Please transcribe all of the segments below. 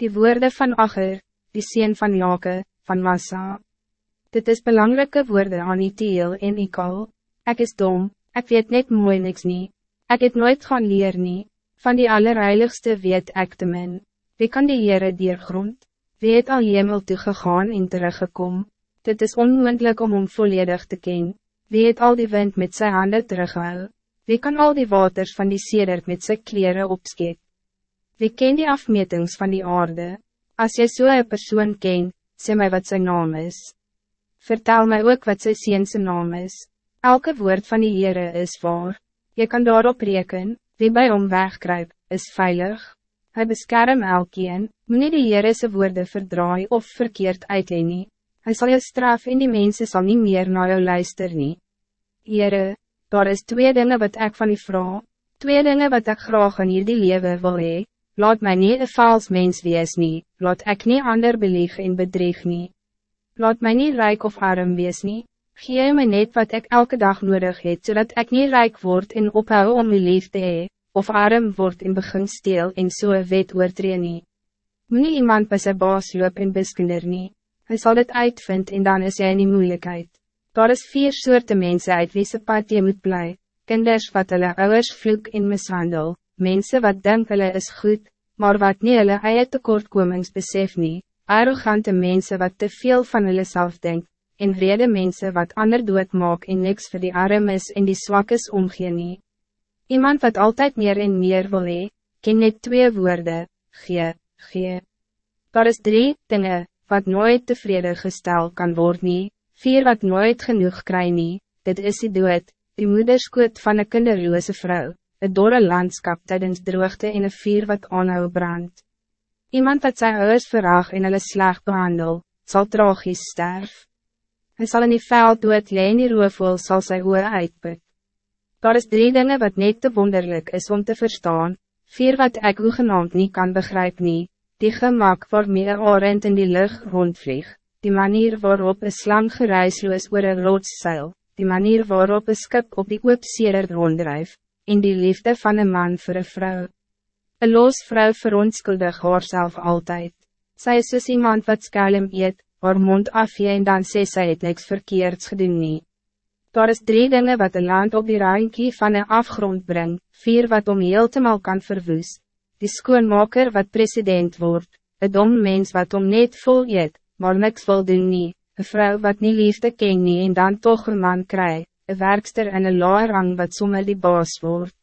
Die woorden van Acher, die sien van Jake, van Massa. Dit is belangrijke woorden aan Itiel en Ikal. Ik is dom, ik weet net mooi niks niet. Ik het nooit gaan leer nie. Van die allerheiligste weet ek te min. Wie kan die Heere diergrond? Wie het al hemel toegegaan en teruggekom? Dit is onmogelijk om hom volledig te ken. Wie het al die wind met zijn handen terughou? Wie kan al die waters van die sedert met zijn kleren opskeep? Wie ken die afmetings van die aarde? Als jy so een persoon ken, sê my wat zijn naam is. Vertel mij ook wat sy seense naam is. Elke woord van die Heere is waar. Je kan daarop reken, wie bij hom wegkruip, is veilig. Hij beskerm elkeen, moet nie die Heere sy woorde verdraai of verkeerd uitleen nie. Hy sal jou straf en die mensen zal niet meer naar jou luister nie. Heere, daar is twee dingen wat ik van die vrouw, twee dingen wat ik graag in hierdie lewe wil hee, laat mij niet een vals mens wees nie, laat ik niet ander belief en bedreig nie. Laat mij niet rijk of arm wees nie, gee my net wat ik elke dag nodig het, zodat ik niet rijk word en ophou om my lief te hee, of arm word en begin steel en so wet oortree nie. Moet nie iemand by sy baas loop en biskinder nie, hy sal dit uitvind en dan is jy in die moeilijkheid. Daar is vier soorten mensen uit wie se pad jy moet bly, kinders wat hulle ouders vloek en mishandel, mensen wat denk hulle is goed, maar wat nie hulle eie tekortkomings besef nie, arrogante mensen wat te veel van hulle self denk, en vrede mensen wat ander dood maak en niks voor die arm is en die zwak is omgee nie. Iemand wat altijd meer en meer wil hee, ken net twee woorden, gee, gee. Daar is drie dingen wat nooit tevreden gestel kan worden, nie, vier wat nooit genoeg kry nie, dit is die dood, die moederskoot van een kinderloze vrouw, het dorre landskap tijdens droogte en een vier wat aanhou brand. Iemand wat sy huis verraag en hulle sleg behandel, zal tragisch sterf. Hij zal in die veld dood leen die roofwol sal sy oor uitput. Daar is drie dingen wat net te wonderlijk is om te verstaan, vier wat ik hoegenaamd niet kan begrijpen, nie, die gemak waarmee een orend in die lucht rondvlieg, die manier waarop een slang gereisloos oor een rotszeil, die manier waarop een skip op die oopseer ronddrijf, en die liefde van een man voor een vrouw. Een loos vrouw verontskuldig haarzelf altijd. Zij is soos iemand wat skelm eet, haar mond afje en dan sê sy het niks verkeerds gedoen nie. Daar is drie dingen wat een land op die randje van een afgrond brengt, vier wat om heeltemal kan verwoes, die skoonmaker wat president wordt, een dom mens wat om net vol eet, maar niks wil doen nie, een vrouw wat niet liefde ken nie en dan toch een man krijgt, een werkster en een laar rang wat sommer die baas wordt.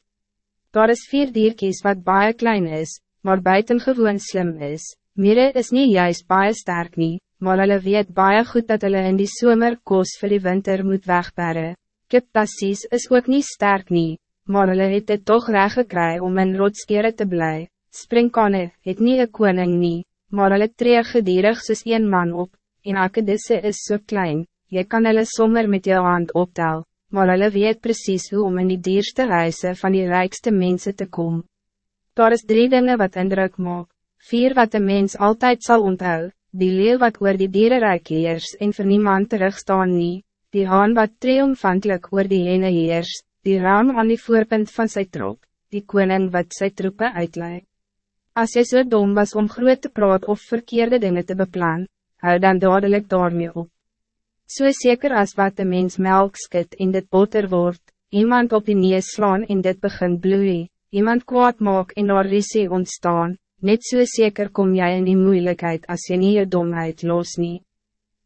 Daar is vier dierkies wat baie klein is, maar buitengewoon slim is. Mire is niet juist baie sterk nie, maar hulle weet baie goed dat hulle in die somer koos vir die winter moet wegberre. Kiptassies is ook niet sterk nie, maar hulle het het toch reg gekry om in rotskere te bly. Springkane het nie een koning nie, maar hulle tree gedierig soos een man op, en akedisse is so klein, jy kan hulle sommer met jou hand optel maar hulle weet precies hoe om in die dierste reise van die rijkste mensen te komen. Daar is drie dingen wat indruk maak, vier wat een mens altijd zal onthou, die leeuw wat oor die dierenrijk heers en vir niemand terugstaan nie, die haan wat triomfantelijk oor die ene heers, die raam aan die voorpunt van sy trop, die koning wat sy troepen uitleid. Als jy so dom was om groot te praat of verkeerde dingen te beplan, hou dan dadelijk daarmee op. So zeker als wat de mens melk skit in dit boter wordt, iemand op die neus slaan en dit begin bloei, iemand kwaad maak en daar risie ontstaan, net so zeker kom jij in die moeilijkheid als je nie je domheid los nie.